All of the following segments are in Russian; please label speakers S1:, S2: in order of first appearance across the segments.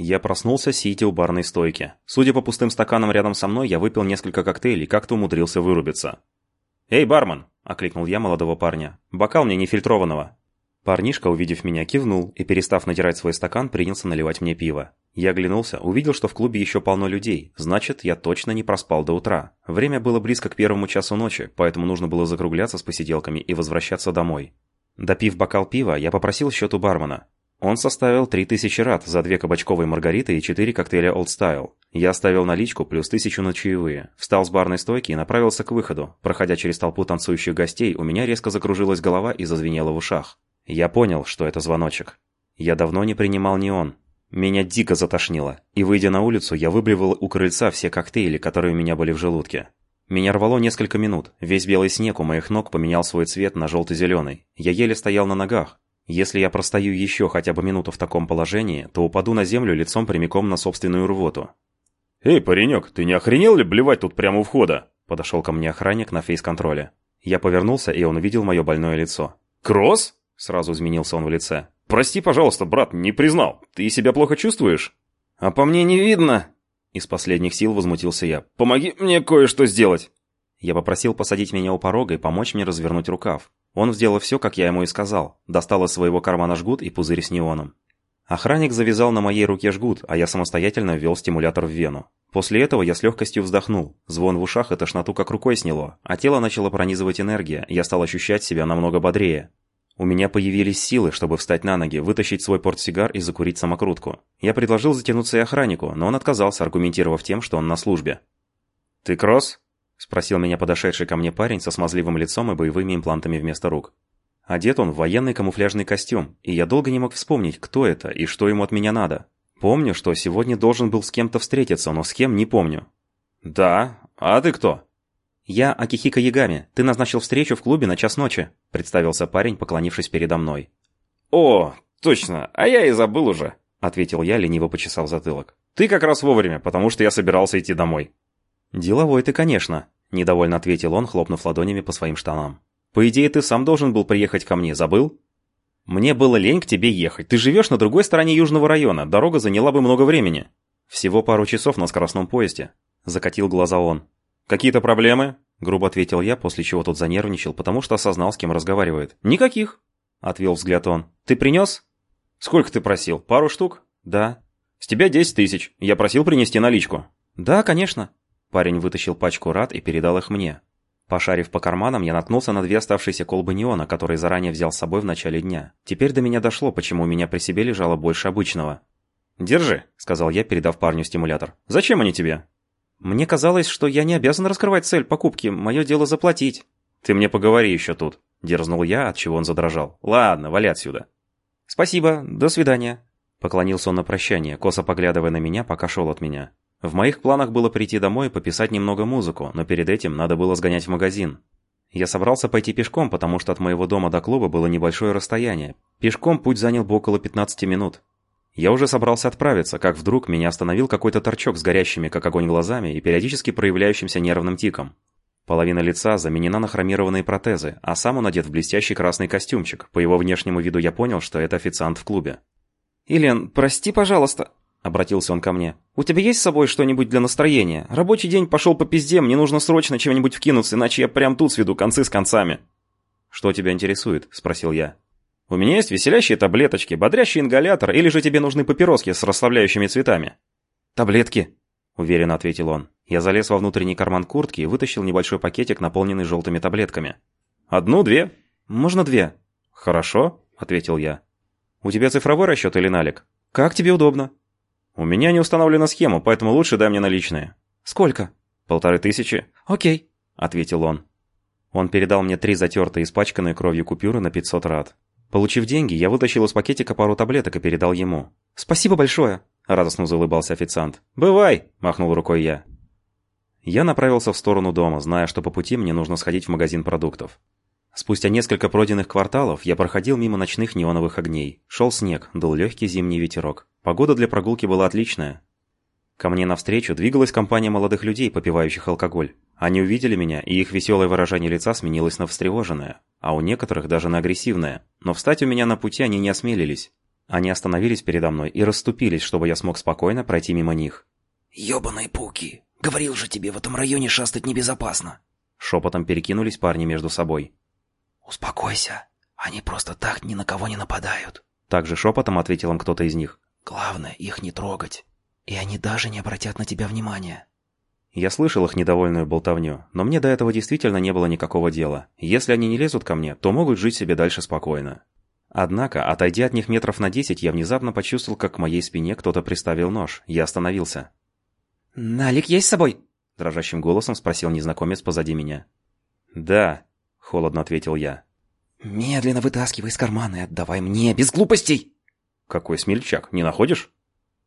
S1: Я проснулся, сидя у барной стойки. Судя по пустым стаканам рядом со мной, я выпил несколько коктейлей и как-то умудрился вырубиться. «Эй, бармен!» – окликнул я молодого парня. «Бокал мне нефильтрованного». Парнишка, увидев меня, кивнул и, перестав натирать свой стакан, принялся наливать мне пиво. Я оглянулся, увидел, что в клубе еще полно людей, значит, я точно не проспал до утра. Время было близко к первому часу ночи, поэтому нужно было закругляться с посиделками и возвращаться домой. Допив бокал пива, я попросил счет у бармена. Он составил 3000 рат за две кабачковые маргариты и четыре коктейля Old Style. Я оставил наличку плюс тысячу на чаевые, встал с барной стойки и направился к выходу. Проходя через толпу танцующих гостей, у меня резко закружилась голова и зазвенела в ушах. Я понял, что это звоночек. Я давно не принимал неон. Меня дико затошнило, и, выйдя на улицу, я выблевал у крыльца все коктейли, которые у меня были в желудке. Меня рвало несколько минут, весь белый снег у моих ног поменял свой цвет на желто-зеленый. Я еле стоял на ногах. Если я простою еще хотя бы минуту в таком положении, то упаду на землю лицом прямиком на собственную рвоту.
S2: «Эй, паренек, ты не охренел ли блевать тут прямо у входа?»
S1: Подошел ко мне охранник на фейс-контроле. Я повернулся, и он увидел мое больное лицо.
S2: «Кросс?»
S1: Сразу изменился он в лице.
S2: «Прости, пожалуйста, брат, не признал. Ты себя плохо чувствуешь?»
S1: «А по мне не видно!» Из последних сил возмутился я.
S2: «Помоги мне кое-что сделать!»
S1: Я попросил посадить меня у порога и помочь мне развернуть рукав. Он сделал все, как я ему и сказал. Достал из своего кармана жгут и пузырь с неоном. Охранник завязал на моей руке жгут, а я самостоятельно ввел стимулятор в вену. После этого я с легкостью вздохнул. Звон в ушах и тошноту как рукой сняло, а тело начало пронизывать энергия, я стал ощущать себя намного бодрее. У меня появились силы, чтобы встать на ноги, вытащить свой портсигар и закурить самокрутку. Я предложил затянуться и охраннику, но он отказался, аргументировав тем, что он на службе.
S2: «Ты Кросс?»
S1: – спросил меня подошедший ко мне парень со смазливым лицом и боевыми имплантами вместо рук. Одет он в военный камуфляжный костюм, и я долго не мог вспомнить, кто это и что ему от меня надо. Помню, что сегодня должен был с кем-то встретиться, но с кем не помню.
S2: «Да? А ты кто?»
S1: «Я Акихика Ягами. Ты назначил встречу в клубе на час ночи», – представился парень, поклонившись передо мной.
S2: «О, точно, а я и забыл уже», –
S1: ответил я, лениво почесав затылок.
S2: «Ты как раз вовремя, потому что я собирался идти домой».
S1: «Деловой ты, конечно», – недовольно ответил он, хлопнув ладонями по своим штанам. «По идее, ты сам должен был приехать ко мне, забыл?» «Мне было лень к тебе ехать. Ты живешь на другой стороне Южного района. Дорога заняла бы много времени». «Всего пару часов на скоростном поезде», – закатил глаза он.
S2: «Какие-то проблемы?»
S1: – грубо ответил я, после чего тот занервничал, потому что осознал, с кем разговаривает.
S2: «Никаких!»
S1: – отвел взгляд он. «Ты принес?»
S2: «Сколько ты просил? Пару штук?»
S1: «Да».
S2: «С тебя десять тысяч. Я просил принести наличку».
S1: «Да, конечно». Парень вытащил пачку рад и передал их мне. Пошарив по карманам, я наткнулся на две оставшиеся колбы неона, которые заранее взял с собой в начале дня. Теперь до меня дошло, почему у меня при себе лежало больше обычного.
S2: «Держи», — сказал
S1: я, передав парню стимулятор.
S2: «Зачем они тебе?»
S1: «Мне казалось, что я не обязан раскрывать цель покупки, мое дело заплатить».
S2: «Ты мне поговори еще тут», — дерзнул я, от чего он задрожал. «Ладно, вали отсюда».
S1: «Спасибо, до свидания». Поклонился он на прощание, косо поглядывая на меня, пока шел от меня. В моих планах было прийти домой и пописать немного музыку, но перед этим надо было сгонять в магазин. Я собрался пойти пешком, потому что от моего дома до клуба было небольшое расстояние. Пешком путь занял бы около 15 минут. Я уже собрался отправиться, как вдруг меня остановил какой-то торчок с горящими, как огонь, глазами и периодически проявляющимся нервным тиком. Половина лица заменена на хромированные протезы, а сам он одет в блестящий красный костюмчик. По его внешнему виду я понял, что это официант в клубе.
S3: «Илен, прости, пожалуйста», — обратился он ко мне. «У тебя есть с собой что-нибудь для настроения? Рабочий день пошел по пизде, мне нужно срочно чем-нибудь вкинуться, иначе я прям тут сведу концы с концами».
S1: «Что тебя интересует?» — спросил я.
S2: У меня есть веселящие таблеточки, бодрящий ингалятор, или же тебе нужны папироски с расслабляющими цветами?»
S1: «Таблетки», — уверенно ответил он. Я залез во внутренний карман куртки и вытащил небольшой пакетик, наполненный желтыми таблетками.
S2: «Одну-две?»
S1: «Можно две».
S2: «Хорошо», — ответил я.
S1: «У тебя цифровой расчет или налик?»
S3: «Как тебе удобно».
S2: «У меня не установлена схема, поэтому лучше дай мне наличные».
S3: «Сколько?»
S2: «Полторы тысячи».
S3: «Окей», —
S1: ответил он. Он передал мне три затертые испачканные кровью купюры на 500 рат. Получив деньги, я вытащил из пакетика пару таблеток и передал ему.
S3: «Спасибо большое!»
S1: – радостно заулыбался официант.
S2: «Бывай!»
S1: – махнул рукой я. Я направился в сторону дома, зная, что по пути мне нужно сходить в магазин продуктов. Спустя несколько пройденных кварталов я проходил мимо ночных неоновых огней. Шел снег, дул легкий зимний ветерок. Погода для прогулки была отличная. Ко мне навстречу двигалась компания молодых людей, попивающих алкоголь. Они увидели меня, и их веселое выражение лица сменилось на встревоженное, а у некоторых даже на агрессивное. Но встать у меня на пути они не осмелились. Они остановились передо мной и расступились, чтобы я смог спокойно пройти мимо них.
S2: «Ёбаные пауки! Говорил же тебе, в этом районе шастать небезопасно!»
S1: Шепотом перекинулись парни между собой.
S2: «Успокойся. Они просто так ни на кого не нападают».
S1: Также шепотом ответил им кто-то из них.
S2: «Главное, их не трогать. И они даже не обратят на тебя внимания».
S1: Я слышал их недовольную болтовню, но мне до этого действительно не было никакого дела. Если они не лезут ко мне, то могут жить себе дальше спокойно. Однако, отойдя от них метров на десять, я внезапно почувствовал, как к моей спине кто-то приставил нож. Я остановился.
S3: «Налик есть с собой?»
S1: Дрожащим голосом спросил незнакомец позади меня. «Да», — холодно ответил я.
S3: «Медленно вытаскивай из кармана и отдавай мне, без глупостей!»
S1: «Какой смельчак, не находишь?»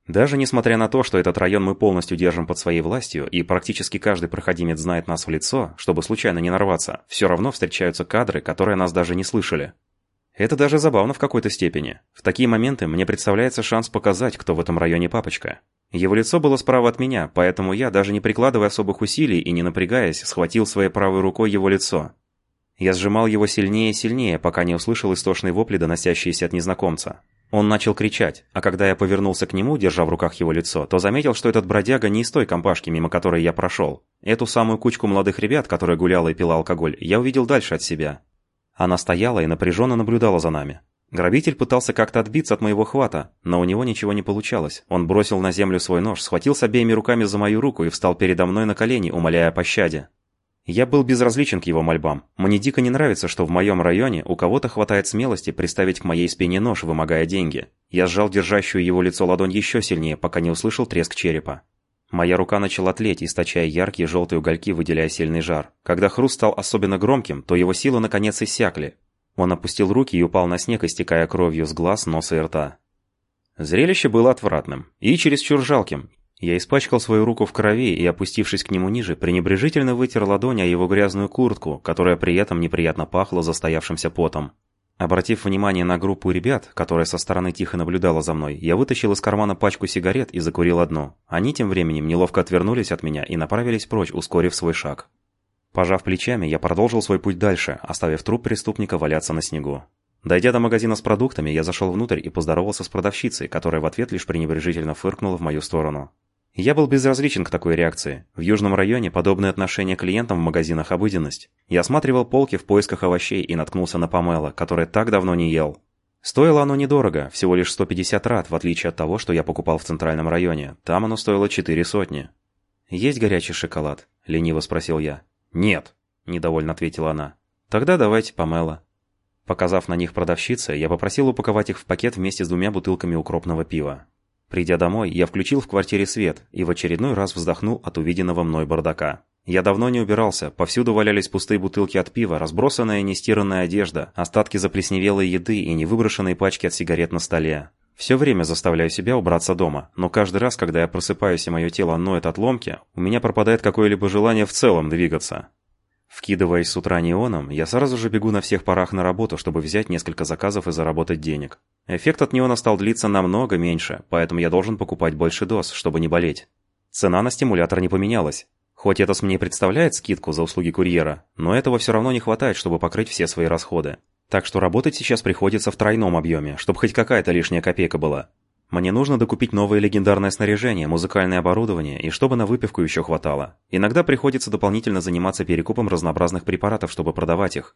S1: Даже несмотря на то, что этот район мы полностью держим под своей властью, и практически каждый проходимец знает нас в лицо, чтобы случайно не нарваться, все равно встречаются кадры, которые нас даже не слышали. Это даже забавно в какой-то степени. В такие моменты мне представляется шанс показать, кто в этом районе папочка. Его лицо было справа от меня, поэтому я, даже не прикладывая особых усилий и не напрягаясь, схватил своей правой рукой его лицо. Я сжимал его сильнее и сильнее, пока не услышал истошные вопли, доносящиеся от незнакомца. Он начал кричать, а когда я повернулся к нему, держа в руках его лицо, то заметил, что этот бродяга не из той компашки, мимо которой я прошел. Эту самую кучку молодых ребят, которая гуляла и пила алкоголь, я увидел дальше от себя. Она стояла и напряженно наблюдала за нами. Грабитель пытался как-то отбиться от моего хвата, но у него ничего не получалось. Он бросил на землю свой нож, схватился обеими руками за мою руку и встал передо мной на колени, умоляя о пощаде. Я был безразличен к его мольбам. Мне дико не нравится, что в моем районе у кого-то хватает смелости приставить к моей спине нож, вымогая деньги. Я сжал держащую его лицо ладонь еще сильнее, пока не услышал треск черепа. Моя рука начала тлеть, источая яркие желтые угольки, выделяя сильный жар. Когда хруст стал особенно громким, то его силы наконец иссякли. Он опустил руки и упал на снег, истекая кровью с глаз, носа и рта. Зрелище было отвратным и чересчур жалким. Я испачкал свою руку в крови и, опустившись к нему ниже, пренебрежительно вытер ладонь о его грязную куртку, которая при этом неприятно пахла застоявшимся потом. Обратив внимание на группу ребят, которая со стороны тихо наблюдала за мной, я вытащил из кармана пачку сигарет и закурил одну. Они тем временем неловко отвернулись от меня и направились прочь, ускорив свой шаг. Пожав плечами, я продолжил свой путь дальше, оставив труп преступника валяться на снегу. Дойдя до магазина с продуктами, я зашел внутрь и поздоровался с продавщицей, которая в ответ лишь пренебрежительно фыркнула в мою сторону. Я был безразличен к такой реакции. В южном районе подобное отношение клиентам в магазинах – обыденность. Я осматривал полки в поисках овощей и наткнулся на помело, которое так давно не ел. Стоило оно недорого, всего лишь 150 рат, в отличие от того, что я покупал в центральном районе. Там оно стоило 4 сотни. «Есть горячий шоколад?» – лениво спросил я.
S2: «Нет», –
S1: недовольно ответила она. «Тогда давайте помело». Показав на них продавщице, я попросил упаковать их в пакет вместе с двумя бутылками укропного пива. Придя домой, я включил в квартире свет и в очередной раз вздохнул от увиденного мной бардака. Я давно не убирался, повсюду валялись пустые бутылки от пива, разбросанная нестиранная одежда, остатки заплесневелой еды и невыброшенные пачки от сигарет на столе. Все время заставляю себя убраться дома, но каждый раз, когда я просыпаюсь и мое тело ноет от ломки, у меня пропадает какое-либо желание в целом двигаться. Вкидываясь с утра неоном, я сразу же бегу на всех парах на работу, чтобы взять несколько заказов и заработать денег. Эффект от неона стал длиться намного меньше, поэтому я должен покупать больше доз, чтобы не болеть. Цена на стимулятор не поменялась. Хоть это мне представляет скидку за услуги курьера, но этого все равно не хватает, чтобы покрыть все свои расходы. Так что работать сейчас приходится в тройном объеме, чтобы хоть какая-то лишняя копейка была. Мне нужно докупить новое легендарное снаряжение, музыкальное оборудование и чтобы на выпивку еще хватало. Иногда приходится дополнительно заниматься перекупом разнообразных препаратов, чтобы продавать их.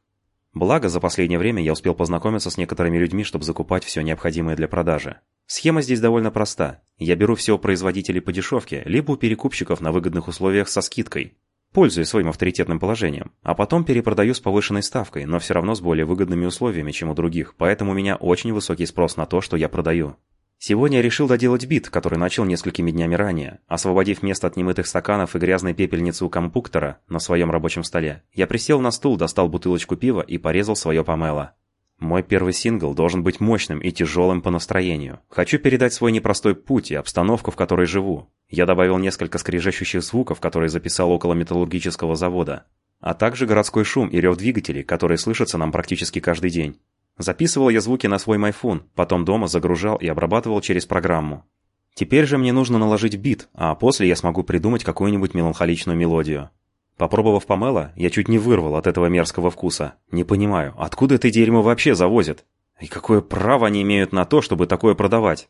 S1: Благо, за последнее время я успел познакомиться с некоторыми людьми, чтобы закупать все необходимое для продажи. Схема здесь довольно проста. Я беру все у производителей по дешевке, либо у перекупщиков на выгодных условиях со скидкой. Пользуясь своим авторитетным положением. А потом перепродаю с повышенной ставкой, но все равно с более выгодными условиями, чем у других, поэтому у меня очень высокий спрос на то, что я продаю. Сегодня я решил доделать бит, который начал несколькими днями ранее. Освободив место от немытых стаканов и грязной пепельницы у компуктора на своем рабочем столе, я присел на стул, достал бутылочку пива и порезал свое помело. Мой первый сингл должен быть мощным и тяжелым по настроению. Хочу передать свой непростой путь и обстановку, в которой живу. Я добавил несколько скрежещущих звуков, которые записал около металлургического завода, а также городской шум и рев двигателей, которые слышатся нам практически каждый день. Записывал я звуки на свой майфон, потом дома загружал и обрабатывал через программу. Теперь же мне нужно наложить бит, а после я смогу придумать какую-нибудь меланхоличную мелодию. Попробовав помело, я чуть не вырвал от этого мерзкого вкуса. Не понимаю, откуда это дерьмо вообще завозят? И какое право они имеют на то, чтобы такое продавать?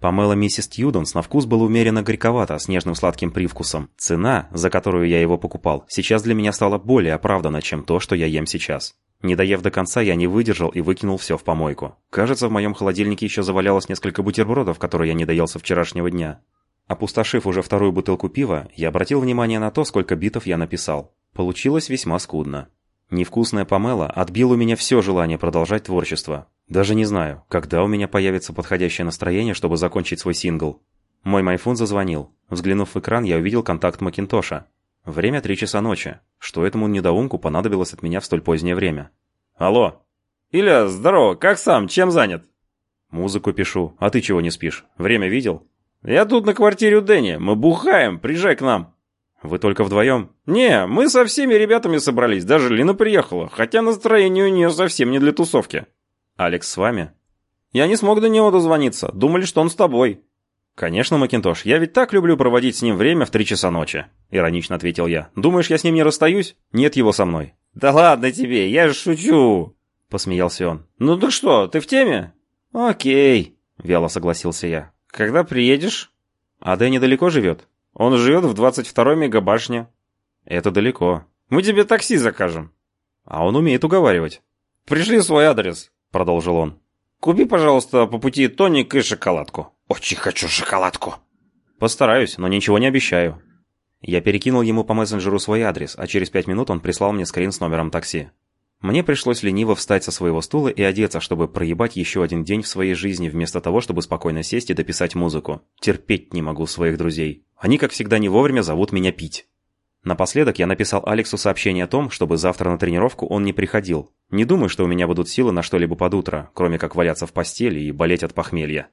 S1: Помело миссис Тьюдонс на вкус был умеренно горьковато, с нежным сладким привкусом. Цена, за которую я его покупал, сейчас для меня стала более оправдана, чем то, что я ем сейчас. Не доев до конца, я не выдержал и выкинул все в помойку. Кажется, в моем холодильнике еще завалялось несколько бутербродов, которые я не доел со вчерашнего дня. Опустошив уже вторую бутылку пива, я обратил внимание на то, сколько битов я написал. Получилось весьма скудно. Невкусная помела отбила у меня все желание продолжать творчество. Даже не знаю, когда у меня появится подходящее настроение, чтобы закончить свой сингл. Мой майфон зазвонил. Взглянув в экран, я увидел контакт Макинтоша. Время три часа ночи. Что этому недоумку понадобилось от меня в столь позднее время?
S2: Алло. Илья, здорово, как сам, чем занят?
S1: Музыку пишу. А ты чего не спишь? Время видел?
S2: Я тут на квартире у Дэнни. Мы бухаем, приезжай к нам.
S1: Вы только вдвоем?
S2: Не, мы со всеми ребятами собрались, даже Лина приехала, хотя настроение у нее совсем не для тусовки.
S1: Алекс с вами?
S2: Я не смог до него дозвониться, думали, что он с тобой.
S1: Конечно, Макинтош, я ведь так люблю проводить с ним время в три часа ночи, иронично ответил я. Думаешь, я с ним не расстаюсь? Нет его со мной.
S2: Да ладно тебе, я же шучу,
S1: посмеялся он.
S2: Ну так что, ты в теме?
S1: Окей, вяло согласился я.
S2: Когда приедешь?
S1: А Дэнни далеко живет?
S2: Он живет в 22-й мегабашне.
S1: Это далеко.
S2: Мы тебе такси закажем.
S1: А он умеет уговаривать.
S2: Пришли свой адрес,
S1: продолжил он.
S2: Купи, пожалуйста, по пути тоник и шоколадку. Очень хочу шоколадку.
S1: Постараюсь, но ничего не обещаю. Я перекинул ему по мессенджеру свой адрес, а через пять минут он прислал мне скрин с номером такси. Мне пришлось лениво встать со своего стула и одеться, чтобы проебать еще один день в своей жизни, вместо того, чтобы спокойно сесть и дописать музыку. Терпеть не могу своих друзей. Они, как всегда, не вовремя зовут меня пить. Напоследок я написал Алексу сообщение о том, чтобы завтра на тренировку он не приходил. Не думаю, что у меня будут силы на что-либо под утро, кроме как валяться в постели и болеть от похмелья.